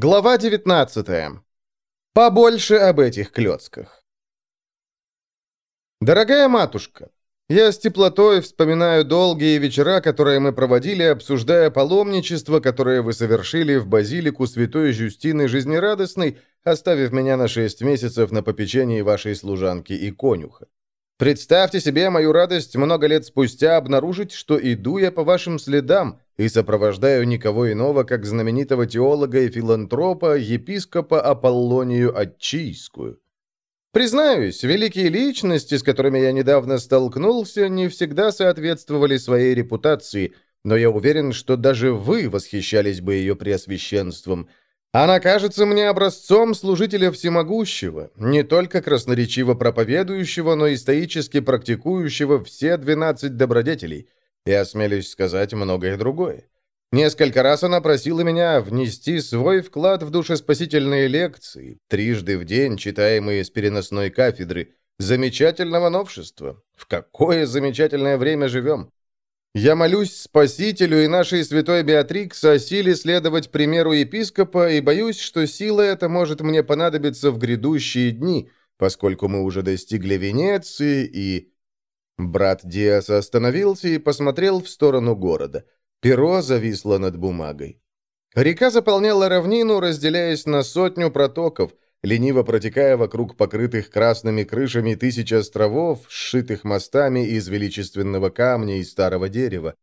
Глава 19. Побольше об этих клёцках. Дорогая матушка, я с теплотой вспоминаю долгие вечера, которые мы проводили, обсуждая паломничество, которое вы совершили в базилику святой Жюстины Жизнерадостной, оставив меня на шесть месяцев на попечении вашей служанки и конюха. Представьте себе мою радость много лет спустя обнаружить, что иду я по вашим следам, и сопровождаю никого иного, как знаменитого теолога и филантропа, епископа Аполлонию Отчийскую. Признаюсь, великие личности, с которыми я недавно столкнулся, не всегда соответствовали своей репутации, но я уверен, что даже вы восхищались бы ее преосвященством. Она кажется мне образцом служителя всемогущего, не только красноречиво проповедующего, но и стоически практикующего все двенадцать добродетелей – и, осмелюсь сказать, многое другое. Несколько раз она просила меня внести свой вклад в душеспасительные лекции, трижды в день читаемые с переносной кафедры, замечательного новшества. В какое замечательное время живем! Я молюсь Спасителю и нашей святой Беатрикс о силе следовать примеру епископа и боюсь, что сила эта может мне понадобиться в грядущие дни, поскольку мы уже достигли Венеции и Брат Диаса остановился и посмотрел в сторону города. Перо зависло над бумагой. Река заполняла равнину, разделяясь на сотню протоков, лениво протекая вокруг покрытых красными крышами тысяч островов, сшитых мостами из величественного камня и старого дерева.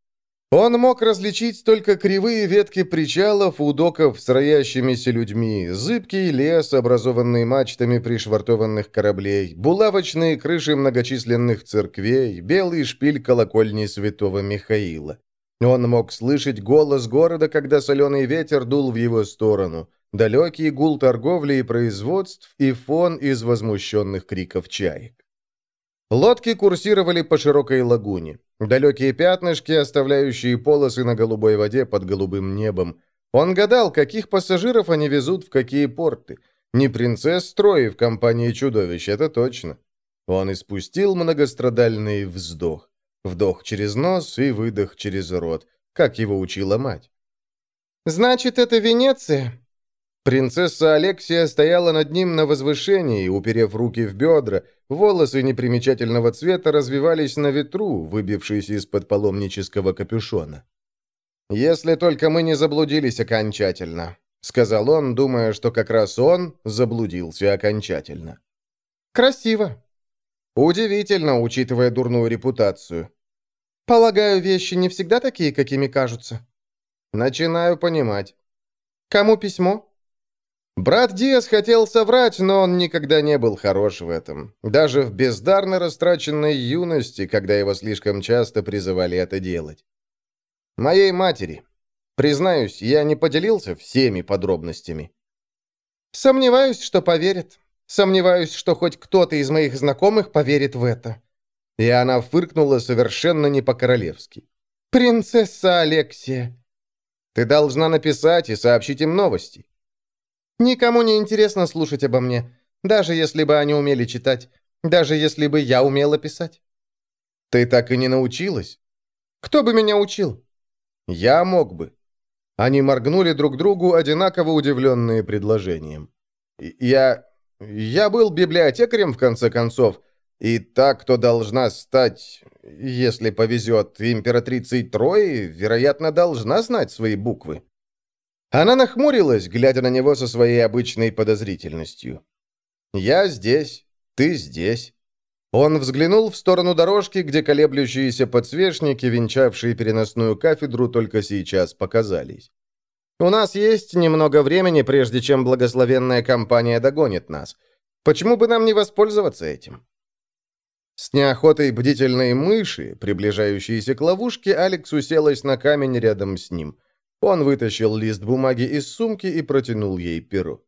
Он мог различить только кривые ветки причалов у доков с роящимися людьми, зыбкий лес, образованный мачтами пришвартованных кораблей, булавочные крыши многочисленных церквей, белый шпиль колокольни святого Михаила. Он мог слышать голос города, когда соленый ветер дул в его сторону, далекий гул торговли и производств и фон из возмущенных криков чаек. Лодки курсировали по широкой лагуне. Далекие пятнышки, оставляющие полосы на голубой воде под голубым небом. Он гадал, каких пассажиров они везут в какие порты. Не принцесс строи в компании чудовищ, это точно. Он испустил многострадальный вздох. Вдох через нос и выдох через рот, как его учила мать. «Значит, это Венеция?» Принцесса Алексия стояла над ним на возвышении, уперев руки в бедра, волосы непримечательного цвета развивались на ветру, выбившись из-под паломнического капюшона. «Если только мы не заблудились окончательно», — сказал он, думая, что как раз он заблудился окончательно. «Красиво». «Удивительно, учитывая дурную репутацию». «Полагаю, вещи не всегда такие, какими кажутся». «Начинаю понимать». «Кому письмо?» Брат Диас хотел соврать, но он никогда не был хорош в этом. Даже в бездарно растраченной юности, когда его слишком часто призывали это делать. Моей матери. Признаюсь, я не поделился всеми подробностями. Сомневаюсь, что поверит. Сомневаюсь, что хоть кто-то из моих знакомых поверит в это. И она фыркнула совершенно не по-королевски. «Принцесса Алексия!» «Ты должна написать и сообщить им новости. Никому не интересно слушать обо мне, даже если бы они умели читать, даже если бы я умела писать. Ты так и не научилась? Кто бы меня учил? Я мог бы. Они моргнули друг другу, одинаково удивленные предложением. Я... я был библиотекарем, в конце концов, и так, кто должна стать, если повезет, императрицей Трои, вероятно, должна знать свои буквы. Она нахмурилась, глядя на него со своей обычной подозрительностью. «Я здесь, ты здесь». Он взглянул в сторону дорожки, где колеблющиеся подсвечники, венчавшие переносную кафедру, только сейчас показались. «У нас есть немного времени, прежде чем благословенная компания догонит нас. Почему бы нам не воспользоваться этим?» С неохотой бдительной мыши, приближающейся к ловушке, Алекс уселась на камень рядом с ним. Он вытащил лист бумаги из сумки и протянул ей перо.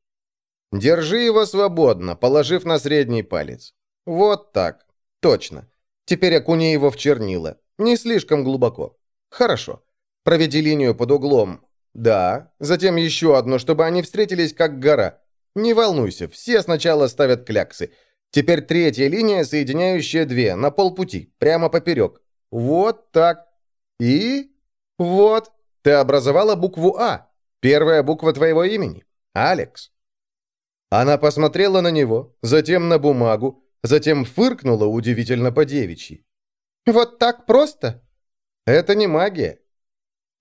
«Держи его свободно, положив на средний палец. Вот так. Точно. Теперь окуни его в чернила. Не слишком глубоко. Хорошо. Проведи линию под углом. Да. Затем еще одну, чтобы они встретились как гора. Не волнуйся, все сначала ставят кляксы. Теперь третья линия, соединяющая две, на полпути, прямо поперек. Вот так. И... Вот. Ты образовала букву «А», первая буква твоего имени. Алекс. Она посмотрела на него, затем на бумагу, затем фыркнула удивительно по-девичьи. «Вот так просто?» «Это не магия».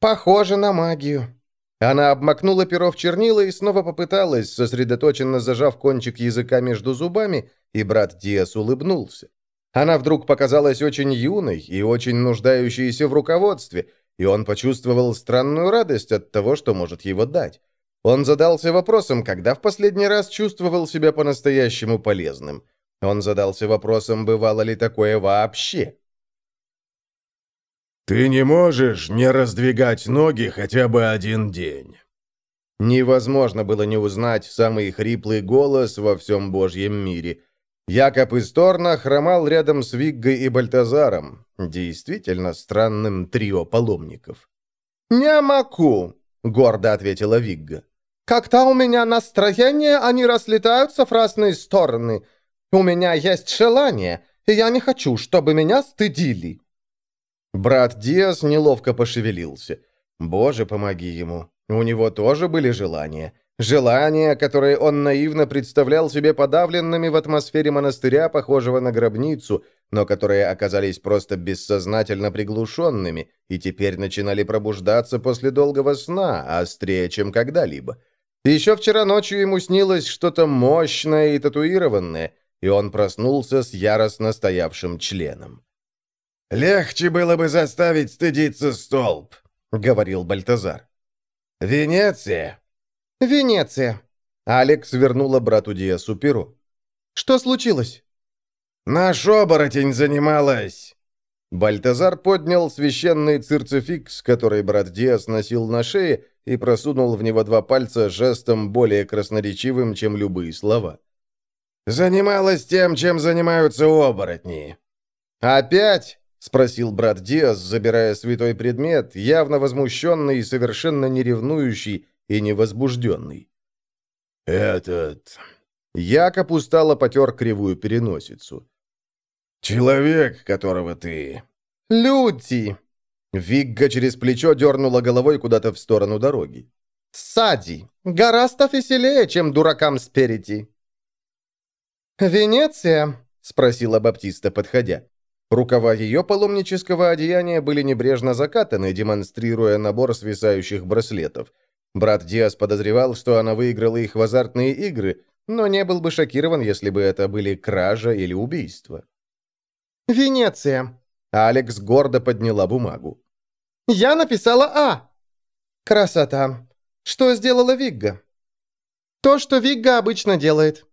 «Похоже на магию». Она обмакнула перо в чернила и снова попыталась, сосредоточенно зажав кончик языка между зубами, и брат Диас улыбнулся. Она вдруг показалась очень юной и очень нуждающейся в руководстве, и он почувствовал странную радость от того, что может его дать. Он задался вопросом, когда в последний раз чувствовал себя по-настоящему полезным. Он задался вопросом, бывало ли такое вообще. «Ты не можешь не раздвигать ноги хотя бы один день». Невозможно было не узнать самый хриплый голос во всем Божьем мире. Якоб из Торна хромал рядом с Виггой и Бальтазаром, действительно странным трио паломников. «Не могу», — гордо ответила Вигга. «Когда у меня настроение, они разлетаются в разные стороны. У меня есть желание, и я не хочу, чтобы меня стыдили». Брат Диас неловко пошевелился. «Боже, помоги ему. У него тоже были желания». Желания, которые он наивно представлял себе подавленными в атмосфере монастыря, похожего на гробницу, но которые оказались просто бессознательно приглушенными и теперь начинали пробуждаться после долгого сна, острее, чем когда-либо. Еще вчера ночью ему снилось что-то мощное и татуированное, и он проснулся с яростно стоявшим членом. «Легче было бы заставить стыдиться столб», — говорил Бальтазар. «Венеция «Венеция!» Алекс вернула брату Диасу перо. «Что случилось?» «Наш оборотень занималась!» Бальтазар поднял священный цирцификс, который брат Диас носил на шее, и просунул в него два пальца жестом более красноречивым, чем любые слова. «Занималась тем, чем занимаются оборотни». «Опять?» — спросил брат Диас, забирая святой предмет, явно возмущенный и совершенно неревнующий, и невозбужденный. «Этот...» Якоб устало потер кривую переносицу. «Человек, которого ты...» «Люди!» Вигга через плечо дернула головой куда-то в сторону дороги. «Сади! Гораздо веселее, чем дуракам спереди!» «Венеция?» — спросила Баптиста, подходя. Рукава ее паломнического одеяния были небрежно закатаны, демонстрируя набор свисающих браслетов — Брат Диас подозревал, что она выиграла их в азартные игры, но не был бы шокирован, если бы это были кража или убийство. «Венеция!» Алекс гордо подняла бумагу. «Я написала «А». Красота. Что сделала Вигга?» «То, что Вигга обычно делает».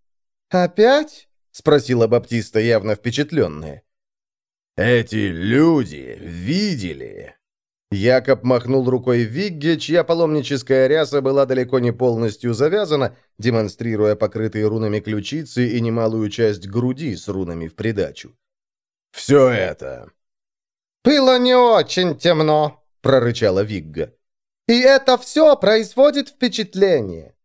«Опять?» — спросила Баптиста, явно впечатленная. «Эти люди видели...» Якоб махнул рукой Вигге, чья паломническая ряса была далеко не полностью завязана, демонстрируя покрытые рунами ключицы и немалую часть груди с рунами в придачу. «Все это!» «Было не очень темно», — прорычала Вигга. «И это все производит впечатление».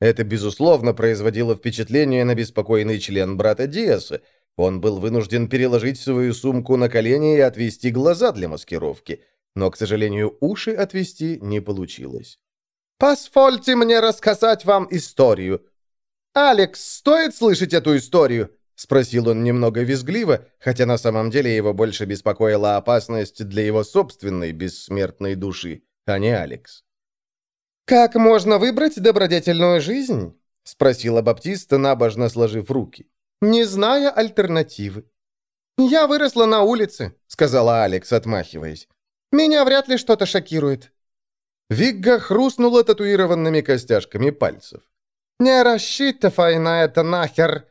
Это, безусловно, производило впечатление на беспокойный член брата Диаса. Он был вынужден переложить свою сумку на колени и отвести глаза для маскировки — но, к сожалению, уши отвести не получилось. «Позвольте мне рассказать вам историю». «Алекс, стоит слышать эту историю?» — спросил он немного визгливо, хотя на самом деле его больше беспокоила опасность для его собственной бессмертной души, а не Алекс. «Как можно выбрать добродетельную жизнь?» — спросила Баптиста, набожно сложив руки, не зная альтернативы. «Я выросла на улице», — сказала Алекс, отмахиваясь. Меня вряд ли что-то шокирует». Вигга хрустнула татуированными костяшками пальцев. «Не рассчитывай на это нахер.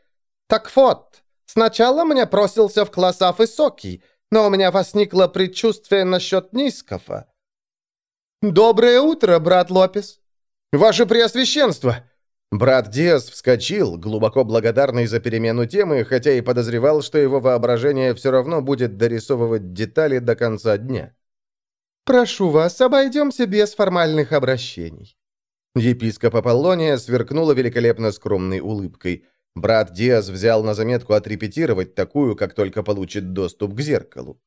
Так вот, сначала мне просился в класса высокий, но у меня возникло предчувствие насчет низкого». «Доброе утро, брат Лопес!» «Ваше Преосвященство!» Брат Диас вскочил, глубоко благодарный за перемену темы, хотя и подозревал, что его воображение все равно будет дорисовывать детали до конца дня. «Прошу вас, обойдемся без формальных обращений». Епископ Аполлония сверкнула великолепно скромной улыбкой. Брат Диас взял на заметку отрепетировать такую, как только получит доступ к зеркалу.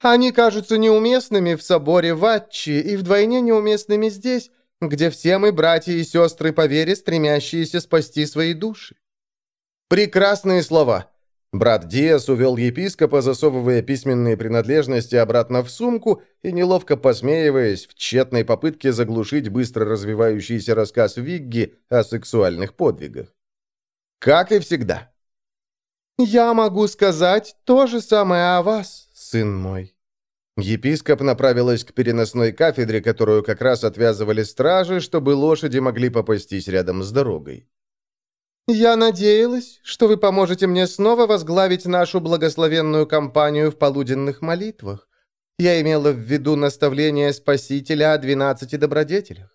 «Они кажутся неуместными в соборе Ватчи и вдвойне неуместными здесь, где все мы братья и сестры по вере, стремящиеся спасти свои души». «Прекрасные слова!» Брат Диас увел епископа, засовывая письменные принадлежности обратно в сумку и неловко посмеиваясь в тщетной попытке заглушить быстро развивающийся рассказ Вигги о сексуальных подвигах. Как и всегда. «Я могу сказать то же самое о вас, сын мой». Епископ направилась к переносной кафедре, которую как раз отвязывали стражи, чтобы лошади могли попастись рядом с дорогой. «Я надеялась, что вы поможете мне снова возглавить нашу благословенную кампанию в полуденных молитвах. Я имела в виду наставление Спасителя о двенадцати добродетелях.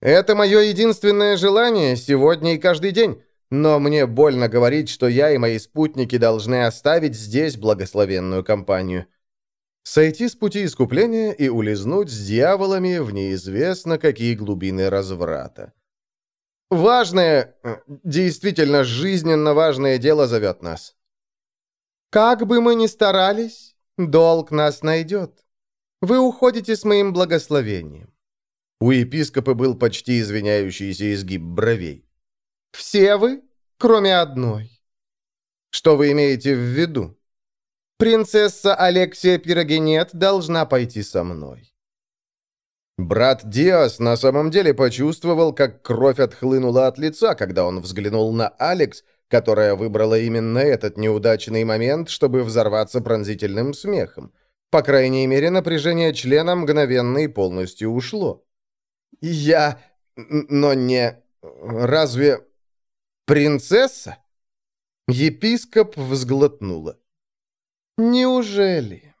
Это мое единственное желание сегодня и каждый день, но мне больно говорить, что я и мои спутники должны оставить здесь благословенную кампанию. Сойти с пути искупления и улизнуть с дьяволами в неизвестно какие глубины разврата. Важное, э, действительно жизненно важное дело зовет нас. Как бы мы ни старались, долг нас найдет. Вы уходите с моим благословением. У епископа был почти извиняющийся изгиб бровей. Все вы, кроме одной. Что вы имеете в виду? Принцесса Алексия Пирогенет должна пойти со мной. Брат Диас на самом деле почувствовал, как кровь отхлынула от лица, когда он взглянул на Алекс, которая выбрала именно этот неудачный момент, чтобы взорваться пронзительным смехом. По крайней мере, напряжение члена мгновенно и полностью ушло. «Я... но не... разве... принцесса?» Епископ взглотнула. «Неужели?»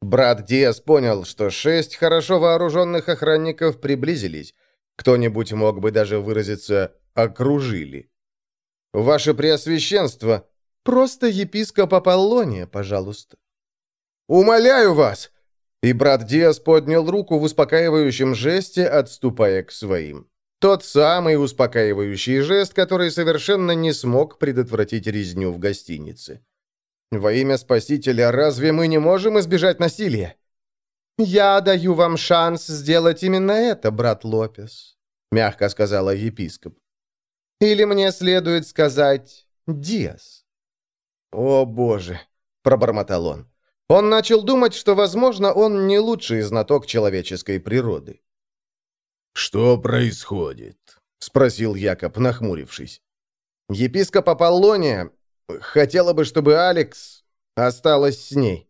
Брат Диас понял, что шесть хорошо вооруженных охранников приблизились. Кто-нибудь мог бы даже выразиться «окружили». «Ваше Преосвященство, просто епископ Аполлония, пожалуйста». «Умоляю вас!» И брат Диас поднял руку в успокаивающем жесте, отступая к своим. Тот самый успокаивающий жест, который совершенно не смог предотвратить резню в гостинице. Во имя Спасителя, разве мы не можем избежать насилия? Я даю вам шанс сделать именно это, брат Лопес, мягко сказала епископ. Или мне следует сказать Диас. О, боже, пробормотал он. Он начал думать, что, возможно, он не лучший знаток человеческой природы. «Что происходит?» — спросил Якоб, нахмурившись. Епископ Аполлония Хотела бы, чтобы Алекс осталась с ней.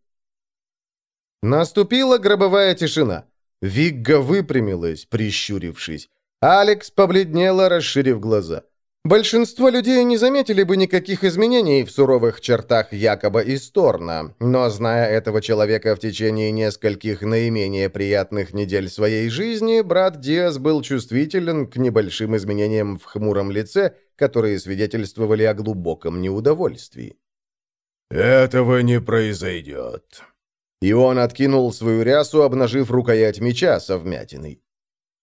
Наступила гробовая тишина. Вигга выпрямилась, прищурившись. Алекс побледнела, расширив глаза. Большинство людей не заметили бы никаких изменений в суровых чертах Якоба и Сторна, но, зная этого человека в течение нескольких наименее приятных недель своей жизни, брат Диас был чувствителен к небольшим изменениям в хмуром лице, которые свидетельствовали о глубоком неудовольствии. «Этого не произойдет». И он откинул свою рясу, обнажив рукоять меча со вмятиной.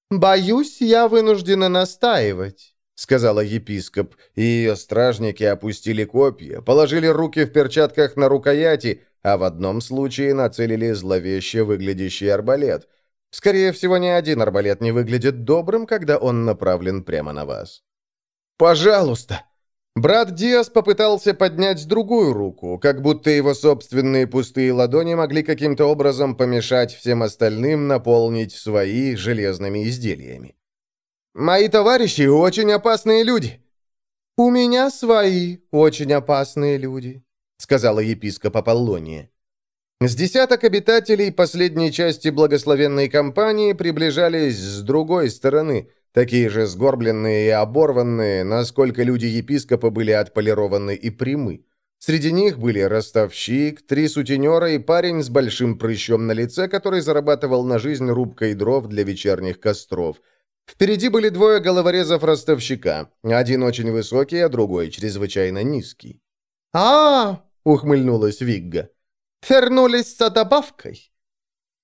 «Боюсь, я вынуждена настаивать» сказала епископ, и ее стражники опустили копья, положили руки в перчатках на рукояти, а в одном случае нацелили зловеще выглядящий арбалет. Скорее всего, ни один арбалет не выглядит добрым, когда он направлен прямо на вас. «Пожалуйста!» Брат Диас попытался поднять другую руку, как будто его собственные пустые ладони могли каким-то образом помешать всем остальным наполнить свои железными изделиями. Мои товарищи очень опасные люди». «У меня свои очень опасные люди», — сказала епископ Аполлония. С десяток обитателей последней части благословенной компании приближались с другой стороны, такие же сгорбленные и оборванные, насколько люди епископа были отполированы и прямы. Среди них были ростовщик, три сутенера и парень с большим прыщом на лице, который зарабатывал на жизнь рубкой дров для вечерних костров – Впереди были двое головорезов-ростовщика, один очень высокий, а другой чрезвычайно низкий. а, ухмыльнулась Вигга. «Вернулись за добавкой?»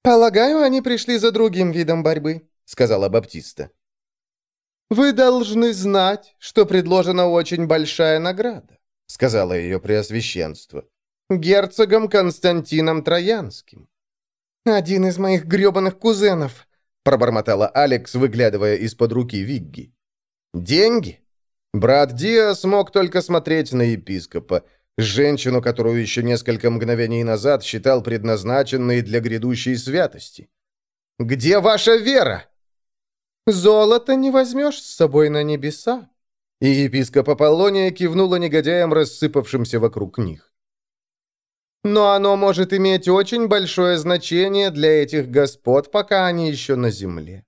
«Полагаю, они пришли за другим видом борьбы», — сказала Баптиста. «Вы должны знать, что предложена очень большая награда», — сказала ее преосвященство. «Герцогом Константином Троянским». «Один из моих гребаных кузенов», пробормотала Алекс, выглядывая из-под руки Вигги. «Деньги?» Брат Диас мог только смотреть на епископа, женщину, которую еще несколько мгновений назад считал предназначенной для грядущей святости. «Где ваша вера?» «Золото не возьмешь с собой на небеса». И епископ Аполлония кивнула негодяям, рассыпавшимся вокруг них. «Но оно может иметь очень большое значение для этих господ, пока они еще на земле.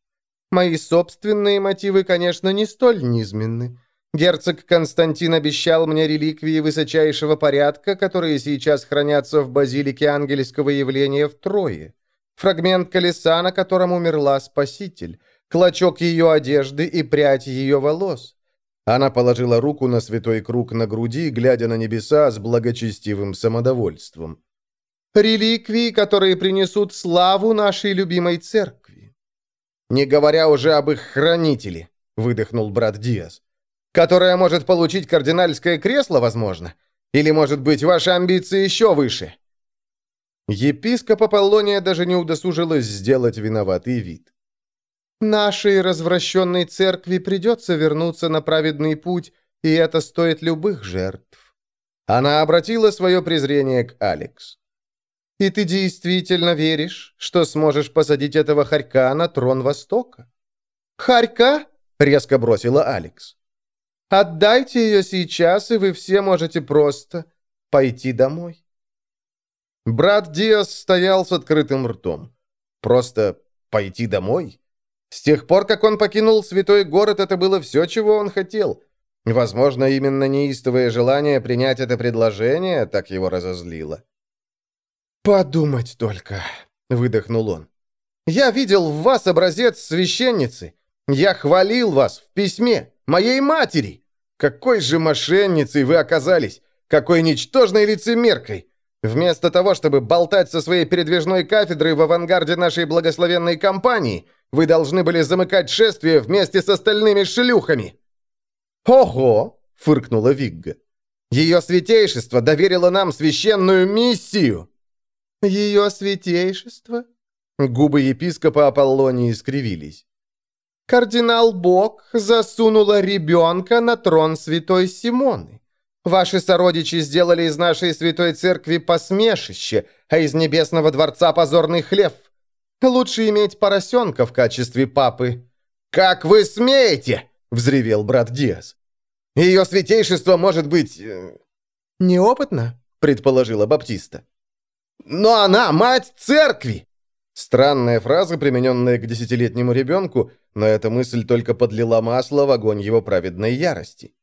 Мои собственные мотивы, конечно, не столь низменны. Герцог Константин обещал мне реликвии высочайшего порядка, которые сейчас хранятся в базилике ангельского явления в Трое. Фрагмент колеса, на котором умерла Спаситель клочок ее одежды и прядь ее волос. Она положила руку на святой круг на груди, глядя на небеса с благочестивым самодовольством. «Реликвии, которые принесут славу нашей любимой церкви». «Не говоря уже об их хранителе», — выдохнул брат Диас. «Которая может получить кардинальское кресло, возможно? Или, может быть, ваши амбиции еще выше?» Епископ Аполлония даже не удосужилась сделать виноватый вид. Нашей развращенной церкви придется вернуться на праведный путь, и это стоит любых жертв». Она обратила свое презрение к Алекс. «И ты действительно веришь, что сможешь посадить этого хорька на трон Востока?» «Хорька?» — резко бросила Алекс. «Отдайте ее сейчас, и вы все можете просто пойти домой». Брат Диас стоял с открытым ртом. «Просто пойти домой?» С тех пор, как он покинул святой город, это было все, чего он хотел. Возможно, именно неистовое желание принять это предложение так его разозлило. «Подумать только», — выдохнул он. «Я видел в вас образец священницы. Я хвалил вас в письме моей матери. Какой же мошенницей вы оказались! Какой ничтожной лицемеркой! Вместо того, чтобы болтать со своей передвижной кафедрой в авангарде нашей благословенной компании, вы должны были замыкать шествие вместе с остальными шлюхами!» «Ого!» — фыркнула Вигга. «Ее святейшество доверило нам священную миссию!» «Ее святейшество?» Губы епископа Аполлонии искривились. «Кардинал Бог засунула ребенка на трон святой Симоны. Ваши сородичи сделали из нашей святой церкви посмешище, а из небесного дворца позорный хлев. Лучше иметь поросенка в качестве папы». «Как вы смеете?» — взревел брат Диас. «Ее святейшество может быть...» э, «Неопытно?» — предположила Баптиста. «Но она мать церкви!» Странная фраза, примененная к десятилетнему ребенку, но эта мысль только подлила масло в огонь его праведной ярости.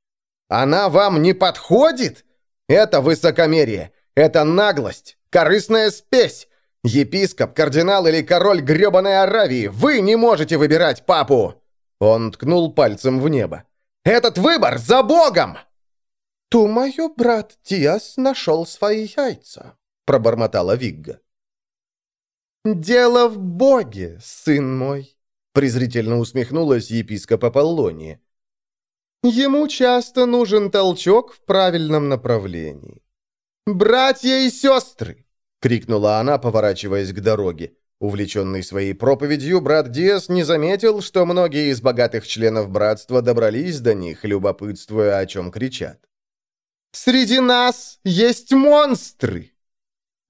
«Она вам не подходит? Это высокомерие, это наглость, корыстная спесь, Епископ, кардинал или король грёбаной Аравии, вы не можете выбирать папу!» Он ткнул пальцем в небо. «Этот выбор за Богом!» «Думаю, брат Тиас нашел свои яйца», — пробормотала Вигга. «Дело в Боге, сын мой», — презрительно усмехнулась епископ Аполлония. «Ему часто нужен толчок в правильном направлении. Братья и сестры, крикнула она, поворачиваясь к дороге. Увлеченный своей проповедью, брат Диас не заметил, что многие из богатых членов братства добрались до них, любопытствуя, о чем кричат. «Среди нас есть монстры!»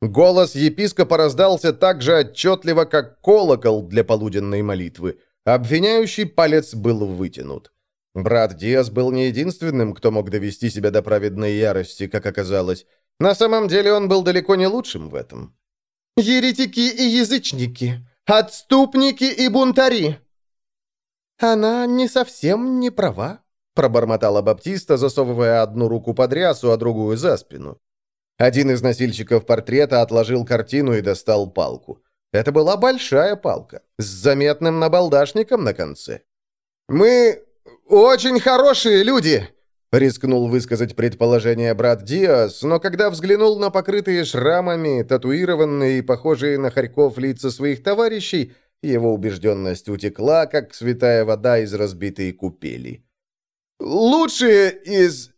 Голос епископа раздался так же отчетливо, как колокол для полуденной молитвы. Обвиняющий палец был вытянут. Брат Диас был не единственным, кто мог довести себя до праведной ярости, как оказалось. На самом деле он был далеко не лучшим в этом. «Еретики и язычники, отступники и бунтари!» «Она не совсем не права», — пробормотала Баптиста, засовывая одну руку под рясу, а другую за спину. Один из носильщиков портрета отложил картину и достал палку. Это была большая палка, с заметным набалдашником на конце. «Мы очень хорошие люди!» Рискнул высказать предположение брат Диас, но когда взглянул на покрытые шрамами, татуированные и похожие на хорьков лица своих товарищей, его убежденность утекла, как святая вода из разбитой купели. «Лучшие из...»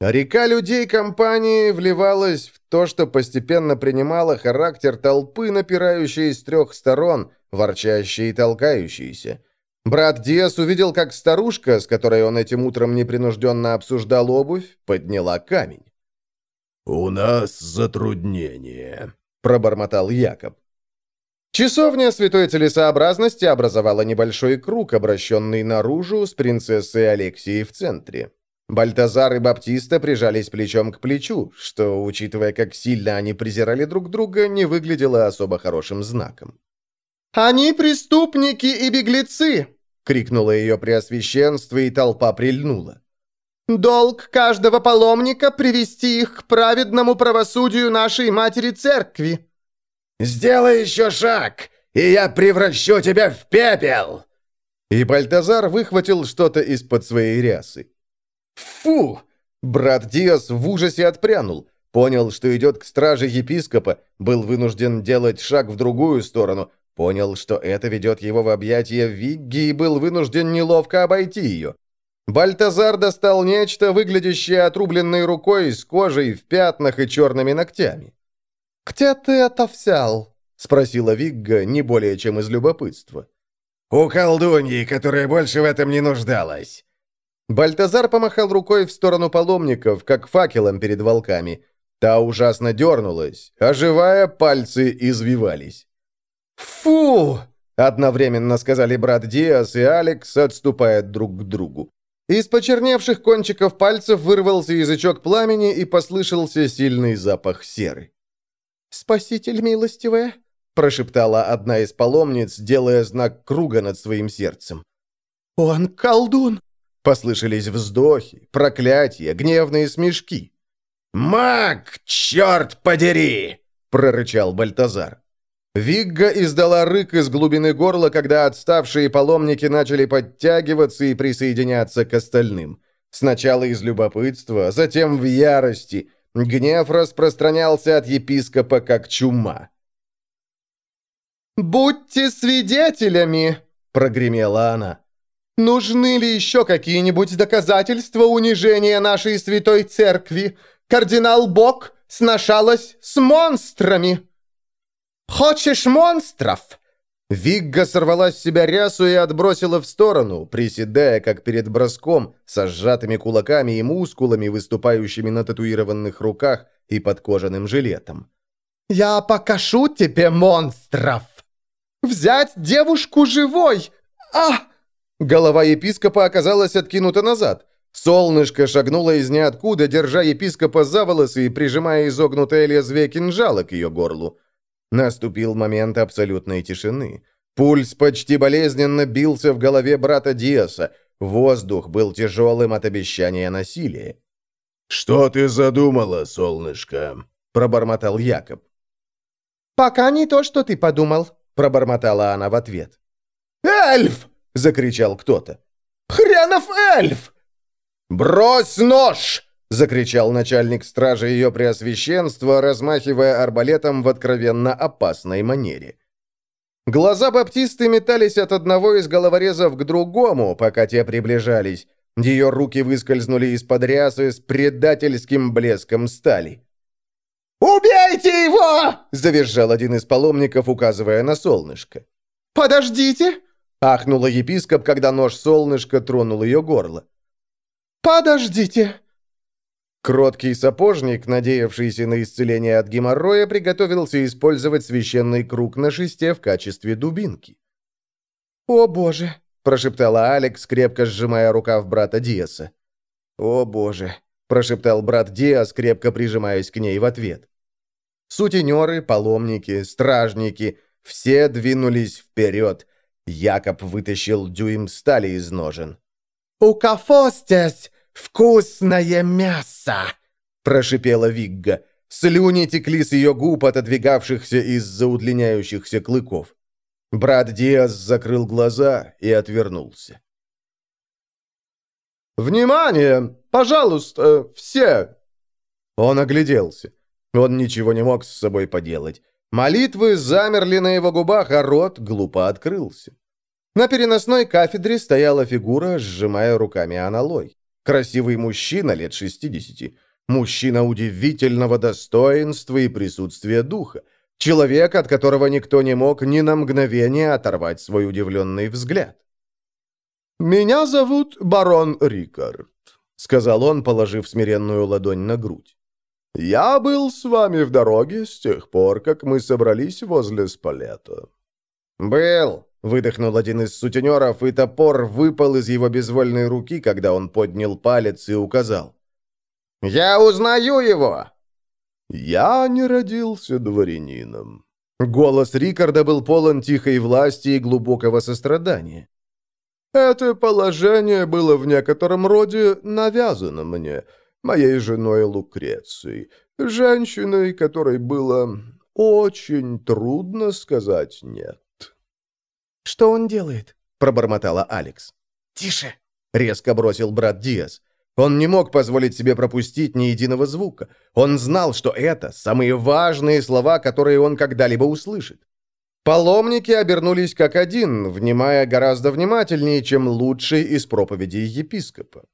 Река людей компании вливалась в то, что постепенно принимало характер толпы, напирающей с трех сторон, ворчащие и толкающиеся. Брат Диас увидел, как старушка, с которой он этим утром непринужденно обсуждал обувь, подняла камень. «У нас затруднение», — пробормотал Якоб. Часовня святой целесообразности образовала небольшой круг, обращенный наружу, с принцессой Алексией в центре. Бальтазар и Баптиста прижались плечом к плечу, что, учитывая, как сильно они презирали друг друга, не выглядело особо хорошим знаком. «Они преступники и беглецы!» — крикнуло ее преосвященство, и толпа прильнула. «Долг каждого паломника — привести их к праведному правосудию нашей матери церкви!» «Сделай еще шаг, и я превращу тебя в пепел!» И Бальтазар выхватил что-то из-под своей рясы. «Фу!» Брат Диас в ужасе отпрянул. Понял, что идет к страже епископа, был вынужден делать шаг в другую сторону. Понял, что это ведет его в объятия Вигги и был вынужден неловко обойти ее. Бальтазар достал нечто, выглядящее отрубленной рукой с кожей в пятнах и черными ногтями. «Где ты это взял?» — спросила Вигга не более чем из любопытства. «У колдуньи, которая больше в этом не нуждалась». Бальтазар помахал рукой в сторону паломников, как факелом перед волками. Та ужасно дернулась, оживая, пальцы извивались. «Фу!» — одновременно сказали брат Диас и Алекс, отступая друг к другу. Из почерневших кончиков пальцев вырвался язычок пламени и послышался сильный запах серы. «Спаситель милостивая!» — прошептала одна из паломниц, делая знак круга над своим сердцем. «Он колдун!» — послышались вздохи, проклятия, гневные смешки. «Маг, черт подери!» — прорычал Бальтазар. Вигга издала рык из глубины горла, когда отставшие паломники начали подтягиваться и присоединяться к остальным. Сначала из любопытства, затем в ярости — Гнев распространялся от епископа как чума. «Будьте свидетелями!» — прогремела она. «Нужны ли еще какие-нибудь доказательства унижения нашей святой церкви? Кардинал Бог сношалась с монстрами!» «Хочешь монстров? Вигга сорвала с себя рясу и отбросила в сторону, приседая, как перед броском, со сжатыми кулаками и мускулами, выступающими на татуированных руках и под кожаным жилетом. «Я покажу тебе монстров! Взять девушку живой! А!» Голова епископа оказалась откинута назад. Солнышко шагнуло из ниоткуда, держа епископа за волосы и прижимая изогнутое лезвие кинжала к ее горлу. Наступил момент абсолютной тишины. Пульс почти болезненно бился в голове брата Диаса. Воздух был тяжелым от обещания насилия. «Что ты задумала, солнышко?» – пробормотал Якоб. «Пока не то, что ты подумал», – пробормотала она в ответ. «Эльф!» – закричал кто-то. «Хренов эльф!» «Брось нож!» — закричал начальник стражи ее преосвященства, размахивая арбалетом в откровенно опасной манере. Глаза Баптисты метались от одного из головорезов к другому, пока те приближались. Ее руки выскользнули из-под рясы с предательским блеском стали. «Убейте его!» — завизжал один из паломников, указывая на солнышко. «Подождите!» — ахнула епископ, когда нож солнышка тронул ее горло. «Подождите!» Кроткий сапожник, надеявшийся на исцеление от геморроя, приготовился использовать священный круг на шесте в качестве дубинки. «О боже!» – прошептала Алекс, крепко сжимая рукав брата Диаса. «О боже!» – прошептал брат Диас, крепко прижимаясь к ней в ответ. Сутенеры, паломники, стражники – все двинулись вперед. Якоб вытащил дюйм стали из ножен. «У кафостясь!» «Вкусное мясо!» – прошипела Вигга. Слюни текли с ее губ, отодвигавшихся из-за удлиняющихся клыков. Брат Диас закрыл глаза и отвернулся. «Внимание! Пожалуйста, все!» Он огляделся. Он ничего не мог с собой поделать. Молитвы замерли на его губах, а рот глупо открылся. На переносной кафедре стояла фигура, сжимая руками аналой. Красивый мужчина лет 60. Мужчина удивительного достоинства и присутствия духа. Человек, от которого никто не мог ни на мгновение оторвать свой удивленный взгляд. «Меня зовут барон Рикард», — сказал он, положив смиренную ладонь на грудь. «Я был с вами в дороге с тех пор, как мы собрались возле Спалета». «Был», — выдохнул один из сутенеров, и топор выпал из его безвольной руки, когда он поднял палец и указал. «Я узнаю его!» «Я не родился дворянином». Голос Рикарда был полон тихой власти и глубокого сострадания. Это положение было в некотором роде навязано мне, моей женой Лукрецией, женщиной, которой было очень трудно сказать «нет». «Что он делает?» — пробормотала Алекс. «Тише!» — резко бросил брат Диас. Он не мог позволить себе пропустить ни единого звука. Он знал, что это самые важные слова, которые он когда-либо услышит. Паломники обернулись как один, внимая гораздо внимательнее, чем лучший из проповедей епископа.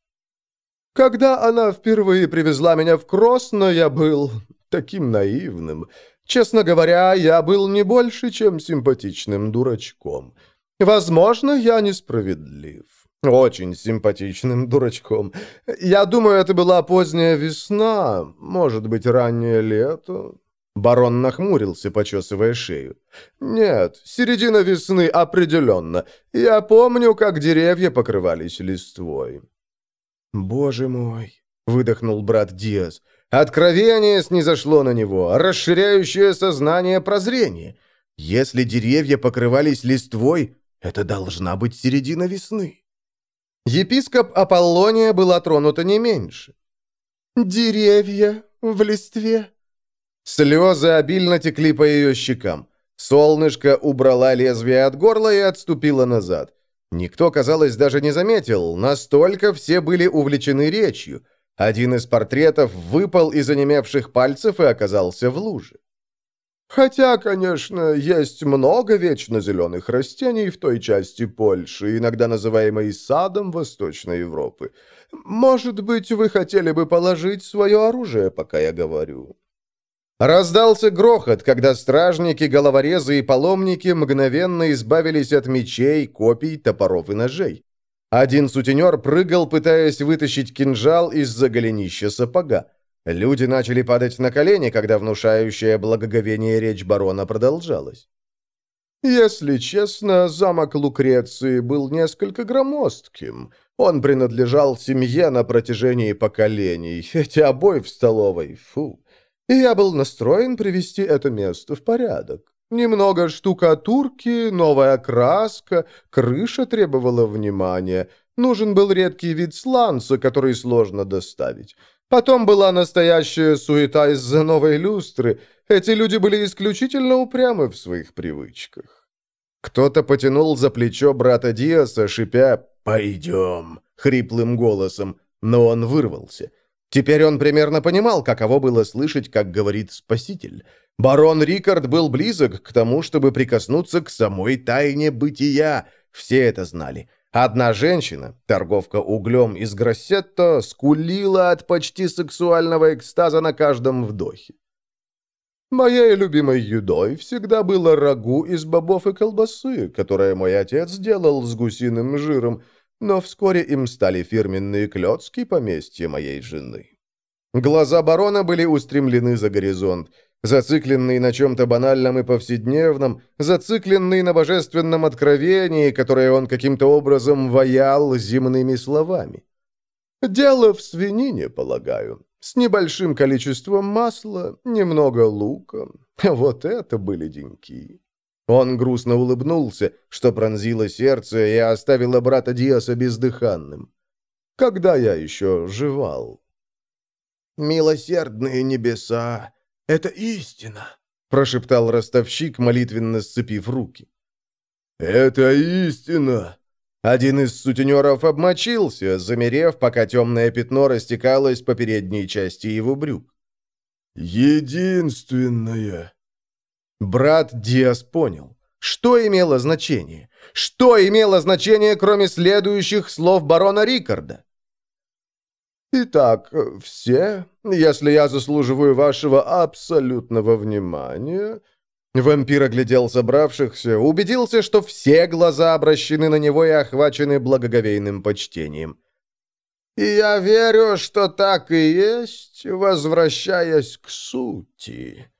«Когда она впервые привезла меня в Кросно, я был таким наивным. Честно говоря, я был не больше, чем симпатичным дурачком. Возможно, я несправедлив. Очень симпатичным дурачком. Я думаю, это была поздняя весна, может быть, раннее лето. Барон нахмурился, почесывая шею. «Нет, середина весны определенно. Я помню, как деревья покрывались листвой». «Боже мой!» — выдохнул брат Диас. «Откровение снизошло на него, расширяющее сознание прозрение. Если деревья покрывались листвой, это должна быть середина весны». Епископ Аполлония была тронута не меньше. «Деревья в листве?» Слезы обильно текли по ее щекам. Солнышко убрала лезвие от горла и отступила назад. Никто, казалось, даже не заметил, настолько все были увлечены речью. Один из портретов выпал из онемевших пальцев и оказался в луже. Хотя, конечно, есть много вечно зеленых растений в той части Польши, иногда называемой садом Восточной Европы. Может быть, вы хотели бы положить свое оружие, пока я говорю?» Раздался грохот, когда стражники, головорезы и паломники мгновенно избавились от мечей, копий, топоров и ножей. Один сутенер прыгал, пытаясь вытащить кинжал из-за голенища сапога. Люди начали падать на колени, когда внушающая благоговение речь барона продолжалась. Если честно, замок Лукреции был несколько громоздким. Он принадлежал семье на протяжении поколений. Эти обои в столовой, фу и я был настроен привести это место в порядок. Немного штукатурки, новая краска, крыша требовала внимания. Нужен был редкий вид сланца, который сложно доставить. Потом была настоящая суета из-за новой люстры. Эти люди были исключительно упрямы в своих привычках. Кто-то потянул за плечо брата Диаса, шипя «Пойдем» хриплым голосом, но он вырвался. Теперь он примерно понимал, каково было слышать, как говорит Спаситель. Барон Рикард был близок к тому, чтобы прикоснуться к самой тайне бытия. Все это знали. Одна женщина, торговка углем из Гроссетто, скулила от почти сексуального экстаза на каждом вдохе. Моей любимой едой всегда было рагу из бобов и колбасы, которое мой отец делал с гусиным жиром, но вскоре им стали фирменные клетки поместья моей жены. Глаза барона были устремлены за горизонт, зацикленный на чем-то банальном и повседневном, зацикленный на божественном откровении, которое он каким-то образом ваял земными словами. «Дело в свинине, полагаю, с небольшим количеством масла, немного лука. Вот это были деньки». Он грустно улыбнулся, что пронзило сердце и оставило брата Диаса бездыханным. «Когда я еще жевал?» «Милосердные небеса! Это истина!» — прошептал ростовщик, молитвенно сцепив руки. «Это истина!» Один из сутенеров обмочился, замерев, пока темное пятно растекалось по передней части его брюк. «Единственное!» Брат Диас понял. Что имело значение? Что имело значение, кроме следующих слов барона Рикарда? «Итак, все, если я заслуживаю вашего абсолютного внимания, Вампир оглядел собравшихся, убедился, что все глаза обращены на него и охвачены благоговейным почтением. «И я верю, что так и есть, возвращаясь к сути».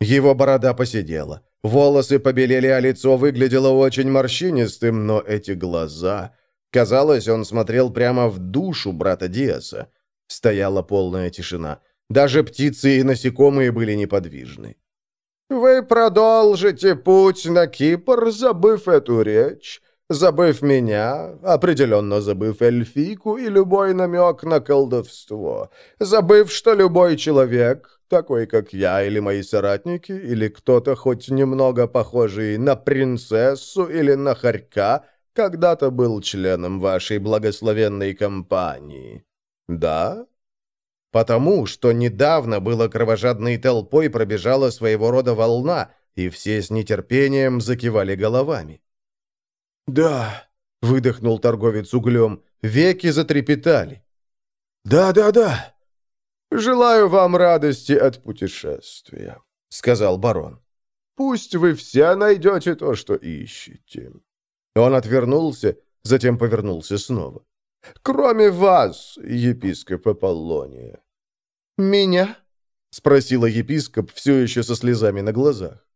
Его борода посидела. Волосы побелели, а лицо выглядело очень морщинистым, но эти глаза... Казалось, он смотрел прямо в душу брата Диаса. Стояла полная тишина. Даже птицы и насекомые были неподвижны. «Вы продолжите путь на Кипр, забыв эту речь, забыв меня, определенно забыв эльфийку и любой намек на колдовство, забыв, что любой человек, такой как я или мои соратники, или кто-то хоть немного похожий на принцессу или на хорька, когда-то был членом вашей благословенной компании. Да?» Потому что недавно было кровожадной толпой пробежала своего рода волна, и все с нетерпением закивали головами. «Да», — выдохнул торговец углем, веки затрепетали. «Да-да-да. Желаю вам радости от путешествия», — сказал барон. «Пусть вы все найдете то, что ищете». Он отвернулся, затем повернулся снова. «Кроме вас, епископ Аполлония». «Меня?» — спросила епископ, все еще со слезами на глазах.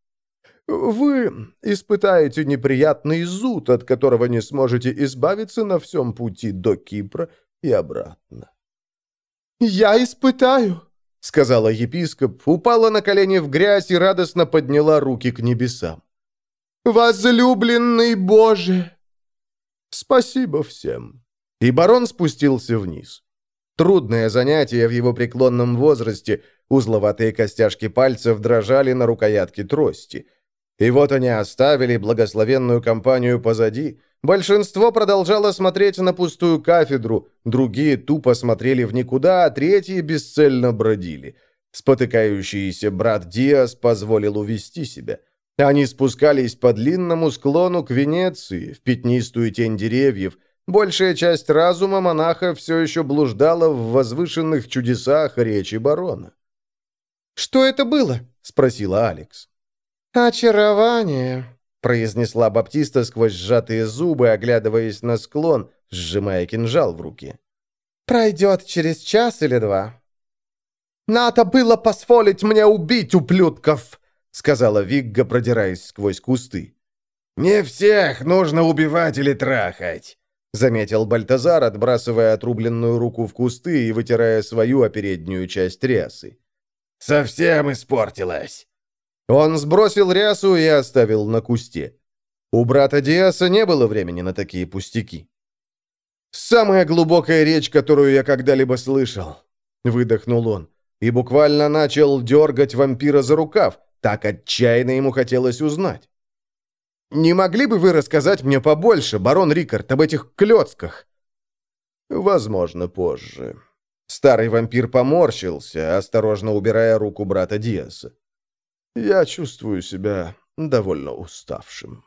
«Вы испытаете неприятный зуд, от которого не сможете избавиться на всем пути до Кипра и обратно». «Я испытаю», — сказала епископ, упала на колени в грязь и радостно подняла руки к небесам. «Возлюбленный Боже!» «Спасибо всем!» И барон спустился вниз. Трудное занятие в его преклонном возрасте, узловатые костяшки пальцев дрожали на рукоятке трости. И вот они оставили благословенную компанию позади. Большинство продолжало смотреть на пустую кафедру, другие тупо смотрели в никуда, а третьи бесцельно бродили. Спотыкающийся брат Диас позволил увести себя. Они спускались по длинному склону к Венеции, в пятнистую тень деревьев – Большая часть разума монаха все еще блуждала в возвышенных чудесах речи барона. «Что это было?» — спросила Алекс. «Очарование», — произнесла Баптиста сквозь сжатые зубы, оглядываясь на склон, сжимая кинжал в руке. «Пройдет через час или два». «Надо было позволить мне убить ублюдков!» — сказала Вигга, продираясь сквозь кусты. «Не всех нужно убивать или трахать!» — заметил Бальтазар, отбрасывая отрубленную руку в кусты и вытирая свою опереднюю часть рясы. «Совсем испортилась!» Он сбросил рясу и оставил на кусте. У брата Диаса не было времени на такие пустяки. «Самая глубокая речь, которую я когда-либо слышал», — выдохнул он, и буквально начал дергать вампира за рукав, так отчаянно ему хотелось узнать. Не могли бы вы рассказать мне побольше, барон Рикард, об этих клёцках?» «Возможно, позже». Старый вампир поморщился, осторожно убирая руку брата Диаса. «Я чувствую себя довольно уставшим».